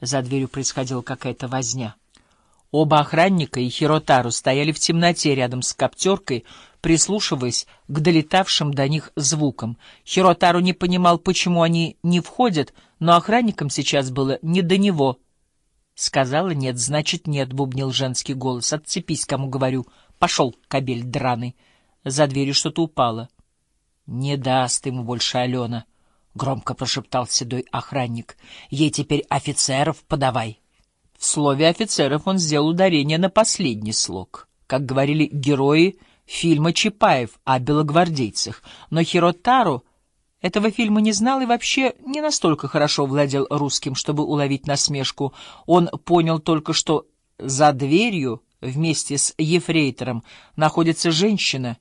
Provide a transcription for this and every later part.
За дверью происходила какая-то возня. Оба охранника и Хиротару стояли в темноте рядом с коптеркой, прислушиваясь к долетавшим до них звукам. Хиротару не понимал, почему они не входят, но охранникам сейчас было не до него. Сказала «нет», значит «нет», — бубнил женский голос. «Отцепись, кому говорю. Пошел, кобель драный». За дверью что-то упало. «Не даст ему больше Алена», — громко прошептал седой охранник. «Ей теперь офицеров подавай». В слове «офицеров» он сделал ударение на последний слог. Как говорили герои фильма Чапаев о белогвардейцах. Но Хиротару этого фильма не знал и вообще не настолько хорошо владел русским, чтобы уловить насмешку. Он понял только, что за дверью вместе с ефрейтором находится женщина,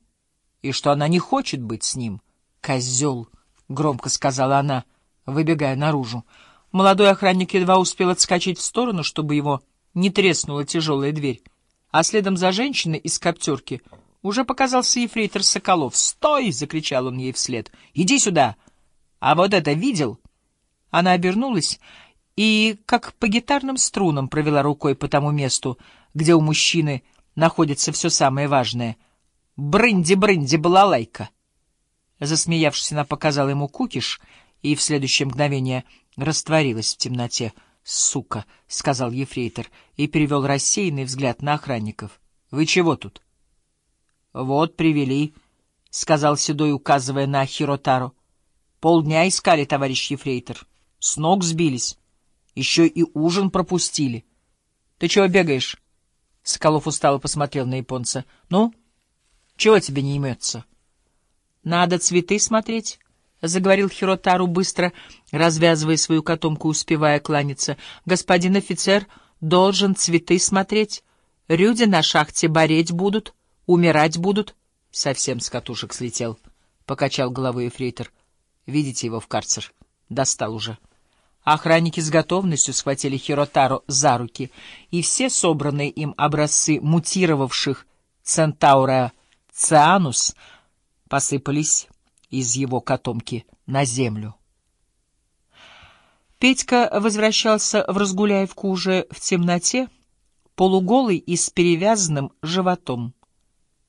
и что она не хочет быть с ним. «Козел!» — громко сказала она, выбегая наружу. Молодой охранник едва успел отскочить в сторону, чтобы его не треснула тяжелая дверь. А следом за женщиной из коптерки уже показался ефрейтор Соколов. «Стой!» — закричал он ей вслед. «Иди сюда!» «А вот это видел?» Она обернулась и, как по гитарным струнам, провела рукой по тому месту, где у мужчины находится все самое важное. «Брынди-брынди, балалайка!» Засмеявшись, она показала ему кукиш — и в следующее мгновение растворилась в темноте. «Сука!» — сказал ефрейтор и перевел рассеянный взгляд на охранников. «Вы чего тут?» «Вот привели», — сказал Седой, указывая на Хиротару. «Полдня искали, товарищ ефрейтор. С ног сбились. Еще и ужин пропустили. Ты чего бегаешь?» Соколов устало посмотрел на японца. «Ну, чего тебе не имется?» «Надо цветы смотреть». — заговорил Хиротару быстро, развязывая свою котомку, успевая кланяться. — Господин офицер должен цветы смотреть. Люди на шахте бореть будут, умирать будут. Совсем с катушек слетел, — покачал головой эфрейтор. — Видите его в карцер? Достал уже. Охранники с готовностью схватили Хиротару за руки, и все собранные им образцы мутировавших Центаура Цианус посыпались из его котомки на землю. Петька возвращался в Разгуляевку уже в темноте, полуголый и с перевязанным животом.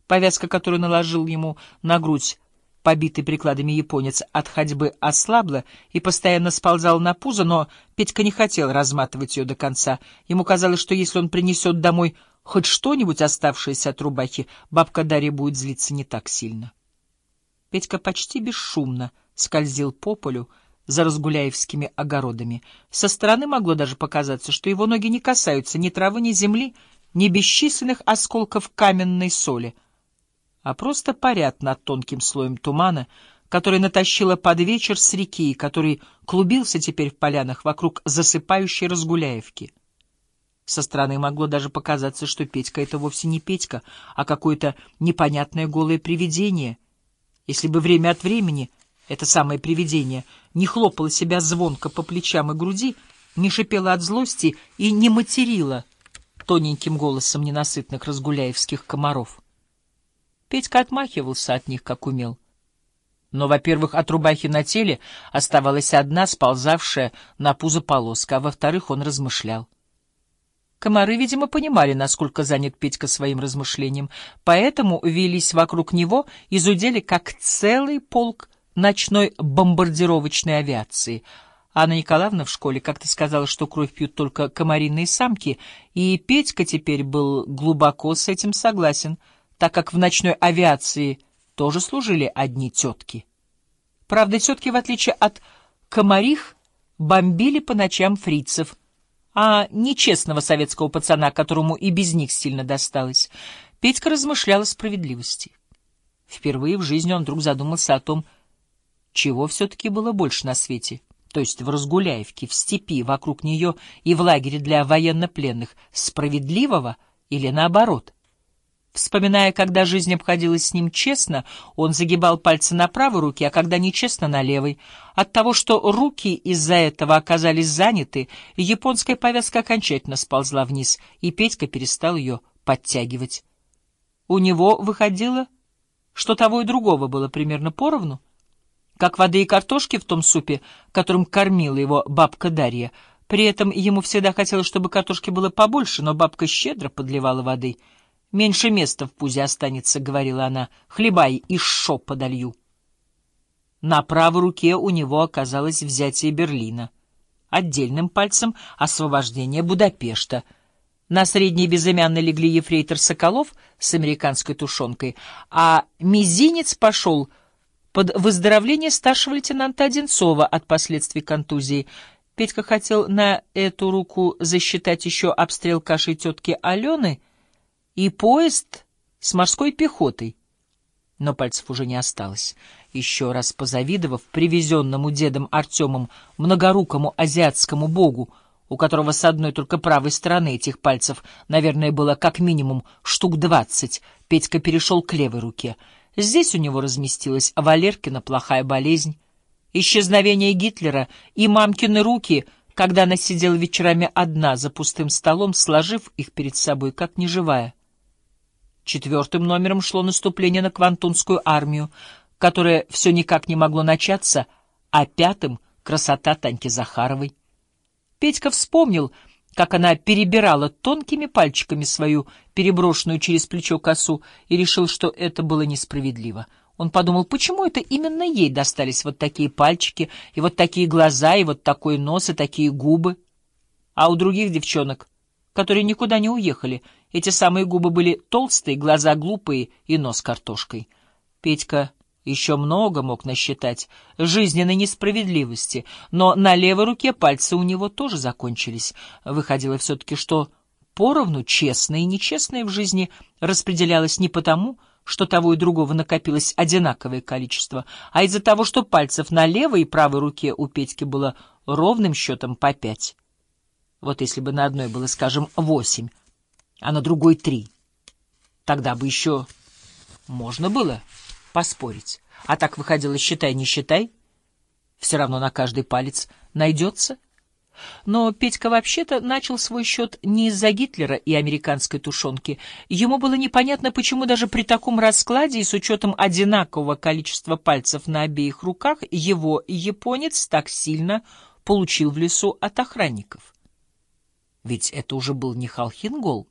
Повязка, которую наложил ему на грудь побитый прикладами японец, от ходьбы ослабла и постоянно сползал на пузо, но Петька не хотел разматывать ее до конца. Ему казалось, что если он принесет домой хоть что-нибудь, оставшееся от рубахи, бабка Дарья будет злиться не так сильно. Петька почти бесшумно скользил по полю за разгуляевскими огородами. Со стороны могло даже показаться, что его ноги не касаются ни травы, ни земли, ни бесчисленных осколков каменной соли, а просто парят над тонким слоем тумана, который натащила под вечер с реки, который клубился теперь в полянах вокруг засыпающей Разгуляевки. Со стороны могло даже показаться, что Петька — это вовсе не Петька, а какое-то непонятное голое привидение — если бы время от времени это самое привидение не хлопало себя звонко по плечам и груди, не шипело от злости и не материло тоненьким голосом ненасытных разгуляевских комаров. Петька отмахивался от них, как умел. Но, во-первых, от рубахи на теле оставалась одна сползавшая на пузо полоска, а во-вторых, он размышлял. Комары, видимо, понимали, насколько занят Петька своим размышлением, поэтому велись вокруг него и зудели, как целый полк ночной бомбардировочной авиации. Анна Николаевна в школе как-то сказала, что кровь пьют только комариные самки, и Петька теперь был глубоко с этим согласен, так как в ночной авиации тоже служили одни тетки. Правда, тетки, в отличие от комарих, бомбили по ночам фрицев — а нечестного советского пацана, которому и без них сильно досталось. Петька размышлял о справедливости. Впервые в жизни он вдруг задумался о том, чего все-таки было больше на свете, то есть в Разгуляевке, в степи, вокруг нее и в лагере для военнопленных, справедливого или наоборот. Вспоминая, когда жизнь обходилась с ним честно, он загибал пальцы на правой руке, а когда нечестно — на левой. От того, что руки из-за этого оказались заняты, японская повязка окончательно сползла вниз, и Петька перестал ее подтягивать. У него выходило, что того и другого было примерно поровну, как воды и картошки в том супе, которым кормила его бабка Дарья. При этом ему всегда хотелось, чтобы картошки было побольше, но бабка щедро подливала воды. «Меньше места в пузе останется», — говорила она. «Хлебай, и шо подолью». На правой руке у него оказалось взятие Берлина. Отдельным пальцем — освобождение Будапешта. На средней безымянной легли ефрейтор Соколов с американской тушенкой, а мизинец пошел под выздоровление старшего лейтенанта Одинцова от последствий контузии — Петька хотел на эту руку засчитать еще обстрел кашей тетки Алены и поезд с морской пехотой. Но пальцев уже не осталось. Еще раз позавидовав привезенному дедом Артемом многорукому азиатскому богу, у которого с одной только правой стороны этих пальцев, наверное, было как минимум штук двадцать, Петька перешел к левой руке. Здесь у него разместилась Валеркина плохая болезнь, исчезновение Гитлера и мамкины руки, когда она сидела вечерами одна за пустым столом, сложив их перед собой, как неживая. Четвертым номером шло наступление на Квантунскую армию, которое все никак не могло начаться, а пятым — красота Таньки Захаровой. Петька вспомнил, как она перебирала тонкими пальчиками свою переброшенную через плечо косу и решил, что это было несправедливо — он подумал, почему это именно ей достались вот такие пальчики, и вот такие глаза, и вот такой нос, и такие губы. А у других девчонок, которые никуда не уехали, эти самые губы были толстые, глаза глупые и нос картошкой. Петька еще много мог насчитать жизненной несправедливости, но на левой руке пальцы у него тоже закончились. Выходило все-таки, что поровну честное и нечестное в жизни распределялось не потому, что того и другого накопилось одинаковое количество, а из-за того, что пальцев на левой и правой руке у Петьки было ровным счетом по пять. Вот если бы на одной было, скажем, восемь, а на другой три, тогда бы еще можно было поспорить. А так выходило, считай, не считай, все равно на каждый палец найдется но Петька вообще-то начал свой счет не из-за Гитлера и американской тушенки. Ему было непонятно, почему даже при таком раскладе и с учетом одинакового количества пальцев на обеих руках его японец так сильно получил в лесу от охранников. Ведь это уже был не Халхингол,